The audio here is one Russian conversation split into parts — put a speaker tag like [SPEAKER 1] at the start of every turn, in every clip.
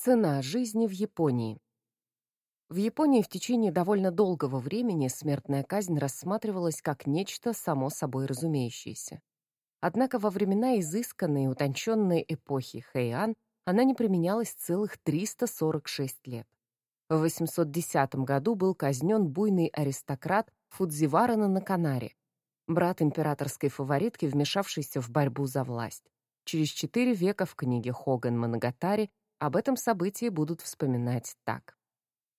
[SPEAKER 1] Цена жизни в Японии. В Японии в течение довольно долгого времени смертная казнь рассматривалась как нечто само собой разумеющееся. Однако во времена изысканной и утонченной эпохи Хэйан она не применялась целых 346 лет. В 810 году был казнен буйный аристократ Фудзивара на Наканаре, брат императорской фаворитки, вмешавшийся в борьбу за власть. Через четыре века в книге Хоган Манагатари об этом событии будут вспоминать так.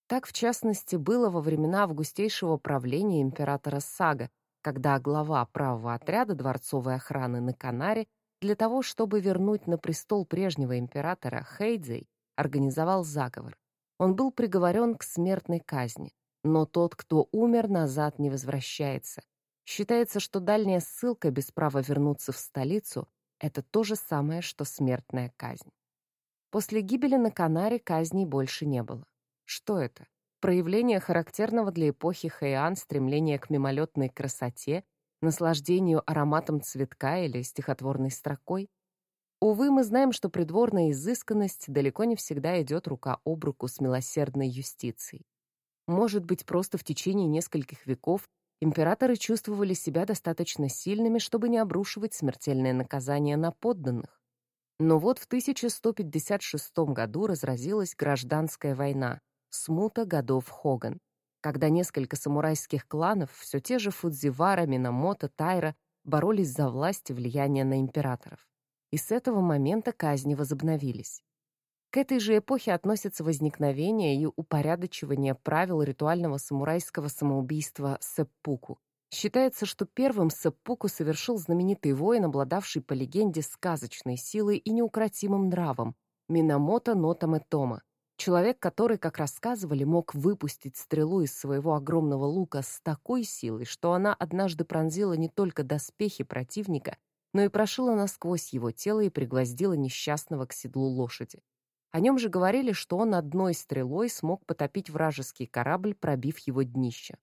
[SPEAKER 1] Так, в частности, было во времена августейшего правления императора Сага, когда глава правого отряда дворцовой охраны на Канаре для того, чтобы вернуть на престол прежнего императора Хейдзей, организовал заговор. Он был приговорен к смертной казни, но тот, кто умер, назад не возвращается. Считается, что дальняя ссылка без права вернуться в столицу — это то же самое, что смертная казнь. После гибели на Канаре казней больше не было. Что это? Проявление характерного для эпохи Хэйан стремления к мимолетной красоте, наслаждению ароматом цветка или стихотворной строкой? Увы, мы знаем, что придворная изысканность далеко не всегда идет рука об руку с милосердной юстицией. Может быть, просто в течение нескольких веков императоры чувствовали себя достаточно сильными, чтобы не обрушивать смертельное наказание на подданных. Но вот в 1156 году разразилась гражданская война, смута годов Хоган, когда несколько самурайских кланов, все те же Фудзивара, Минамото, Тайра, боролись за власть и влияние на императоров. И с этого момента казни возобновились. К этой же эпохе относятся возникновение и упорядочивание правил ритуального самурайского самоубийства сэппуку, Считается, что первым сеппуку совершил знаменитый воин, обладавший по легенде сказочной силой и неукротимым нравом, Минамото Нотаме Тома. Человек, который, как рассказывали, мог выпустить стрелу из своего огромного лука с такой силой, что она однажды пронзила не только доспехи противника, но и прошила насквозь его тело и пригвоздила несчастного к седлу лошади. О нем же говорили, что он одной стрелой смог потопить вражеский корабль, пробив его днище.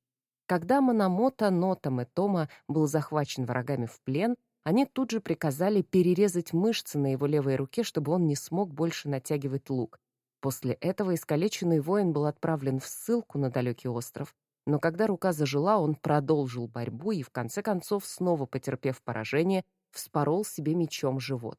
[SPEAKER 1] Когда Манамото, Нотам и Тома был захвачен врагами в плен, они тут же приказали перерезать мышцы на его левой руке, чтобы он не смог больше натягивать лук. После этого искалеченный воин был отправлен в ссылку на далекий остров, но когда рука зажила, он продолжил борьбу и, в конце концов, снова потерпев поражение, вспорол себе мечом живот.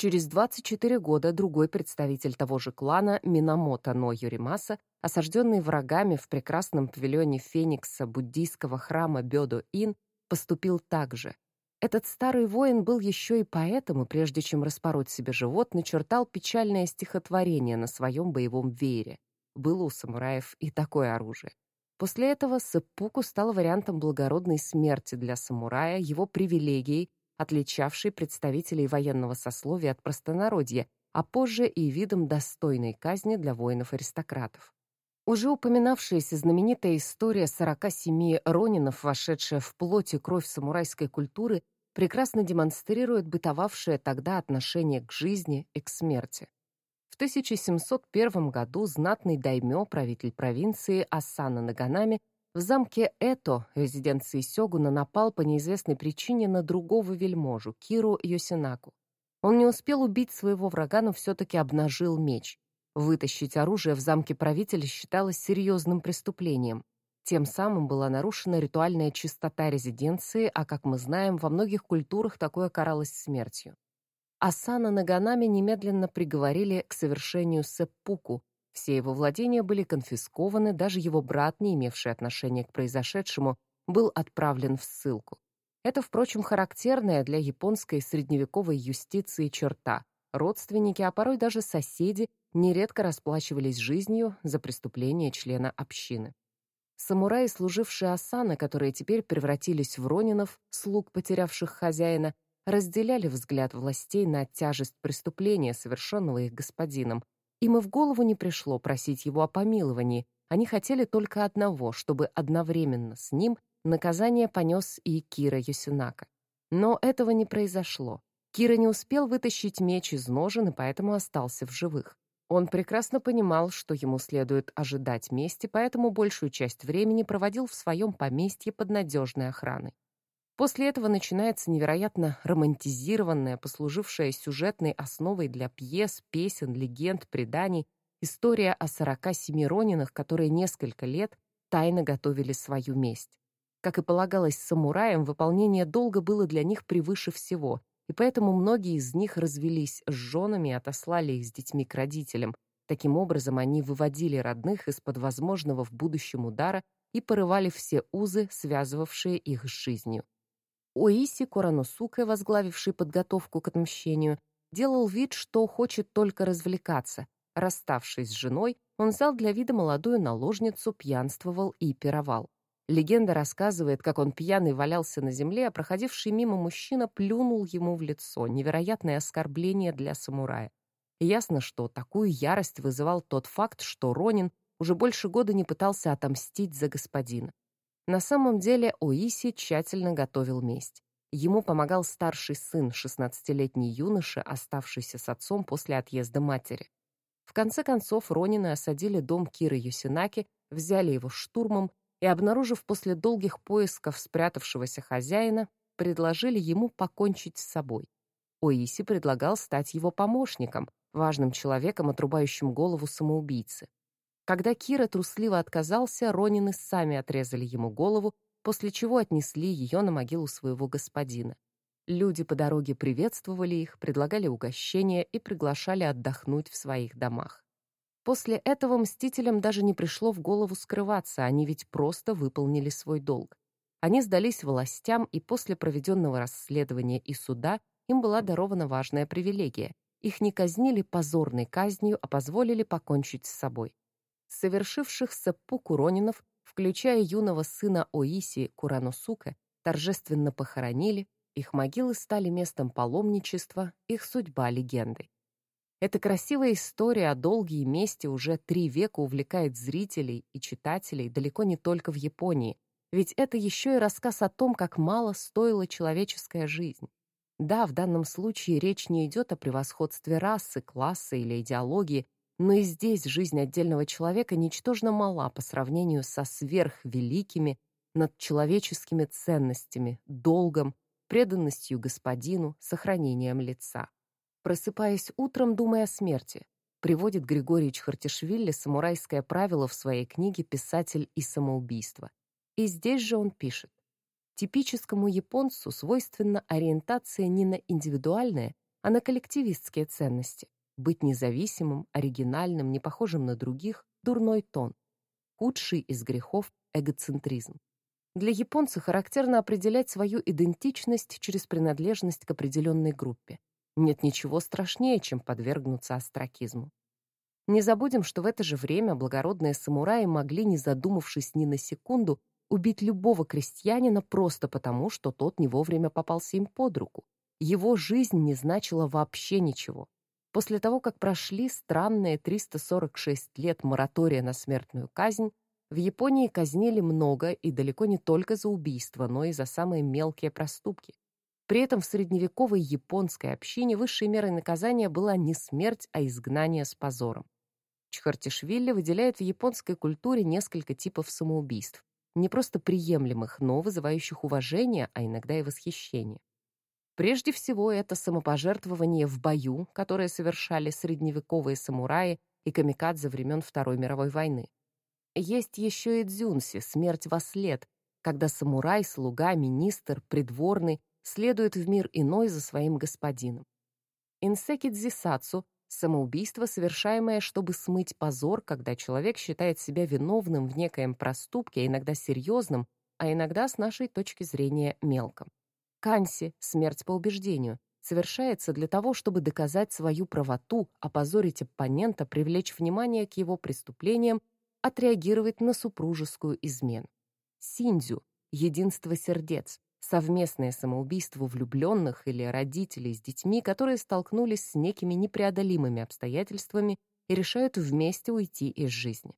[SPEAKER 1] Через 24 года другой представитель того же клана, Минамото Но Юримаса, осажденный врагами в прекрасном павильоне Феникса буддийского храма Бёдо-Ин, поступил так же. Этот старый воин был еще и поэтом, и прежде чем распороть себе живот, начертал печальное стихотворение на своем боевом веере. Было у самураев и такое оружие. После этого сэппуку стал вариантом благородной смерти для самурая, его привилегией, отличавший представителей военного сословия от простонародья, а позже и видом достойной казни для воинов-аристократов. Уже упоминавшаяся знаменитая история 47 ронинов, вошедшая в плоть и кровь самурайской культуры, прекрасно демонстрирует бытовавшее тогда отношение к жизни и к смерти. В 1701 году знатный даймё, правитель провинции Асана Наганами, в замке Это, резиденции Сёгуна, напал по неизвестной причине на другого вельможу, Киру Йосинаку. Он не успел убить своего врага, но все-таки обнажил меч. Вытащить оружие в замке правителя считалось серьезным преступлением. Тем самым была нарушена ритуальная чистота резиденции, а, как мы знаем, во многих культурах такое каралось смертью. Асана Наганами немедленно приговорили к совершению сеппуку, все его владения были конфискованы, даже его брат, не имевший отношения к произошедшему, был отправлен в ссылку. Это, впрочем, характерная для японской средневековой юстиции черта. Родственники, а порой даже соседи, нередко расплачивались жизнью за преступление члена общины. Самураи, служившие Асана, которые теперь превратились в ронинов, слуг, потерявших хозяина, разделяли взгляд властей на тяжесть преступления, совершенного их господином, им и в голову не пришло просить его о помиловании, они хотели только одного, чтобы одновременно с ним наказание понес и Кира Юсинака. Но этого не произошло. Кира не успел вытащить меч из ножен и поэтому остался в живых. Он прекрасно понимал, что ему следует ожидать мести, поэтому большую часть времени проводил в своем поместье под надежной охраной. После этого начинается невероятно романтизированная, послужившая сюжетной основой для пьес, песен, легенд, преданий, история о 47 ронинах, которые несколько лет тайно готовили свою месть. Как и полагалось самураям, выполнение долга было для них превыше всего, и поэтому многие из них развелись с женами и отослали их с детьми к родителям. Таким образом, они выводили родных из-под возможного в будущем удара и порывали все узы, связывавшие их с жизнью. Оиси Кораносуке, возглавивший подготовку к отмщению, делал вид, что хочет только развлекаться. Расставшись с женой, он взял для вида молодую наложницу, пьянствовал и пировал. Легенда рассказывает, как он пьяный валялся на земле, а проходивший мимо мужчина плюнул ему в лицо. Невероятное оскорбление для самурая. Ясно, что такую ярость вызывал тот факт, что Ронин уже больше года не пытался отомстить за господина. На самом деле Оиси тщательно готовил месть. Ему помогал старший сын, 16-летний юноша, оставшийся с отцом после отъезда матери. В конце концов, Ронины осадили дом Киры Юсинаки, взяли его штурмом и, обнаружив после долгих поисков спрятавшегося хозяина, предложили ему покончить с собой. Оиси предлагал стать его помощником, важным человеком, отрубающим голову самоубийцы. Когда Кира трусливо отказался, Ронины сами отрезали ему голову, после чего отнесли ее на могилу своего господина. Люди по дороге приветствовали их, предлагали угощения и приглашали отдохнуть в своих домах. После этого мстителям даже не пришло в голову скрываться, они ведь просто выполнили свой долг. Они сдались властям, и после проведенного расследования и суда им была дарована важная привилегия. Их не казнили позорной казнью, а позволили покончить с собой. Совершивших сеппуку ронинов, включая юного сына Оиси Кураносуке, торжественно похоронили, их могилы стали местом паломничества, их судьба — легендой. Эта красивая история о долге и мести уже три века увлекает зрителей и читателей далеко не только в Японии, ведь это еще и рассказ о том, как мало стоила человеческая жизнь. Да, в данном случае речь не идет о превосходстве расы, класса или идеологии, но и здесь жизнь отдельного человека ничтожно мала по сравнению со сверхвеликими надчеловеческими ценностями, долгом, преданностью господину, сохранением лица просыпаясь утром, думая о смерти, приводит Григорий Чхартишвили самурайское правило в своей книге «Писатель и самоубийство». И здесь же он пишет. Типическому японцу свойственна ориентация не на индивидуальные, а на коллективистские ценности. Быть независимым, оригинальным, не похожим на других – дурной тон. Худший из грехов – эгоцентризм. Для японца характерно определять свою идентичность через принадлежность к определенной группе. Нет ничего страшнее, чем подвергнуться остракизму. Не забудем, что в это же время благородные самураи могли, не задумавшись ни на секунду, убить любого крестьянина просто потому, что тот не вовремя попался им под руку. Его жизнь не значила вообще ничего. После того, как прошли странные 346 лет моратория на смертную казнь, в Японии казнили много и далеко не только за убийство, но и за самые мелкие проступки. При этом в средневековой японской общине высшей мерой наказания была не смерть, а изгнание с позором. Чхартишвили выделяет в японской культуре несколько типов самоубийств, не просто приемлемых, но вызывающих уважение, а иногда и восхищение. Прежде всего, это самопожертвование в бою, которое совершали средневековые самураи и камикадзе времен Второй мировой войны. Есть еще и дзюнси, смерть во след, когда самурай, слуга, министр, придворный следует в мир иной за своим господином. Инсеки дзисацу — самоубийство, совершаемое, чтобы смыть позор, когда человек считает себя виновным в некоем проступке, иногда серьезном, а иногда, с нашей точки зрения, мелком. Канси — смерть по убеждению, совершается для того, чтобы доказать свою правоту, опозорить оппонента, привлечь внимание к его преступлениям, отреагировать на супружескую измену. Синдзю — единство сердец, совместное самоубийство влюбленных или родителей с детьми, которые столкнулись с некими непреодолимыми обстоятельствами и решают вместе уйти из жизни.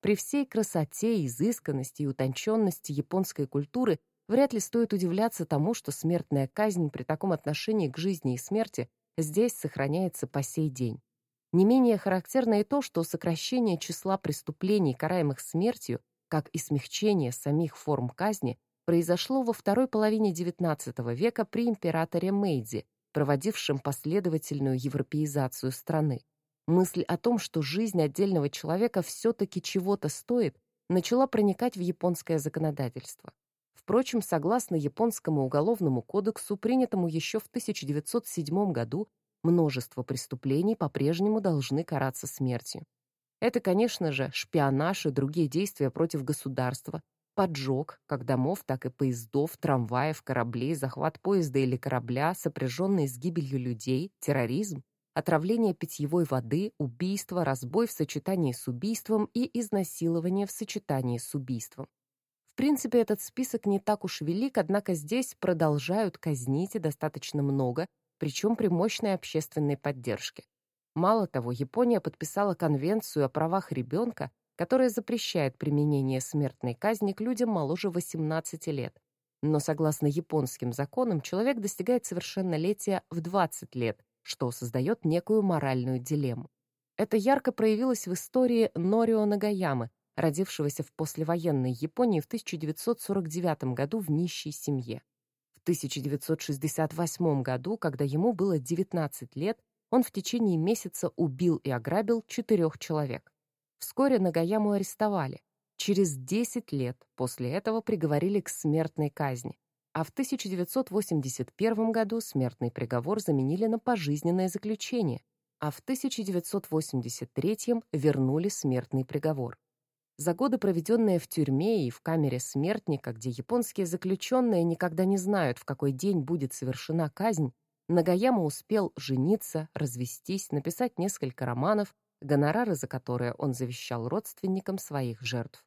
[SPEAKER 1] При всей красоте, изысканности и утонченности японской культуры вряд ли стоит удивляться тому, что смертная казнь при таком отношении к жизни и смерти здесь сохраняется по сей день. Не менее характерно и то, что сокращение числа преступлений, караемых смертью, как и смягчение самих форм казни, произошло во второй половине XIX века при императоре Мэйдзи, проводившем последовательную европеизацию страны. Мысль о том, что жизнь отдельного человека все-таки чего-то стоит, начала проникать в японское законодательство. Впрочем, согласно японскому уголовному кодексу, принятому еще в 1907 году, множество преступлений по-прежнему должны караться смертью. Это, конечно же, шпионаж и другие действия против государства, поджог как домов, так и поездов, трамваев, кораблей, захват поезда или корабля, сопряженный с гибелью людей, терроризм, отравление питьевой воды, убийство, разбой в сочетании с убийством и изнасилование в сочетании с убийством. Принципе, этот список не так уж велик, однако здесь продолжают казнить и достаточно много, причем при мощной общественной поддержке. Мало того, Япония подписала Конвенцию о правах ребенка, которая запрещает применение смертной казни к людям моложе 18 лет. Но согласно японским законам, человек достигает совершеннолетия в 20 лет, что создает некую моральную дилемму. Это ярко проявилось в истории Норио Нагаямы, родившегося в послевоенной Японии в 1949 году в нищей семье. В 1968 году, когда ему было 19 лет, он в течение месяца убил и ограбил четырех человек. Вскоре Нагаяму арестовали. Через 10 лет после этого приговорили к смертной казни, а в 1981 году смертный приговор заменили на пожизненное заключение, а в 1983 вернули смертный приговор. За годы, проведенные в тюрьме и в камере смертника, где японские заключенные никогда не знают, в какой день будет совершена казнь, Нагаяма успел жениться, развестись, написать несколько романов, гонорары за которые он завещал родственникам своих жертв.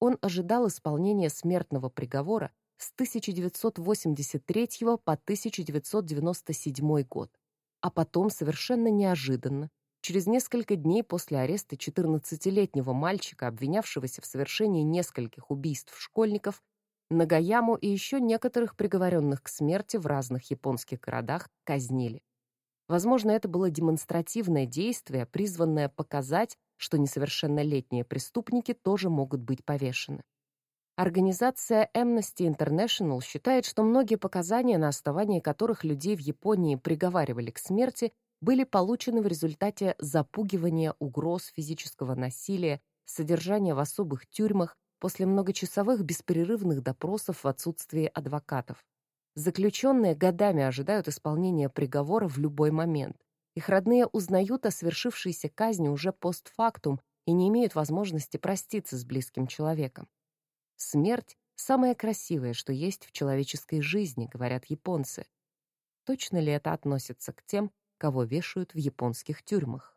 [SPEAKER 1] Он ожидал исполнения смертного приговора с 1983 по 1997 год, а потом совершенно неожиданно, через несколько дней после ареста 14-летнего мальчика, обвинявшегося в совершении нескольких убийств школьников, Нагаяму и еще некоторых приговоренных к смерти в разных японских городах казнили. Возможно, это было демонстративное действие, призванное показать, что несовершеннолетние преступники тоже могут быть повешены. Организация Amnesty International считает, что многие показания, на основании которых людей в Японии приговаривали к смерти, были получены в результате запугивания угроз физического насилия, содержания в особых тюрьмах после многочасовых беспрерывных допросов в отсутствии адвокатов. Заключенные годами ожидают исполнения приговора в любой момент. Их родные узнают о свершившейся казни уже постфактум и не имеют возможности проститься с близким человеком. Смерть — самое красивое, что есть в человеческой жизни, говорят японцы. Точно ли это относится к тем, кого вешают в японских тюрьмах?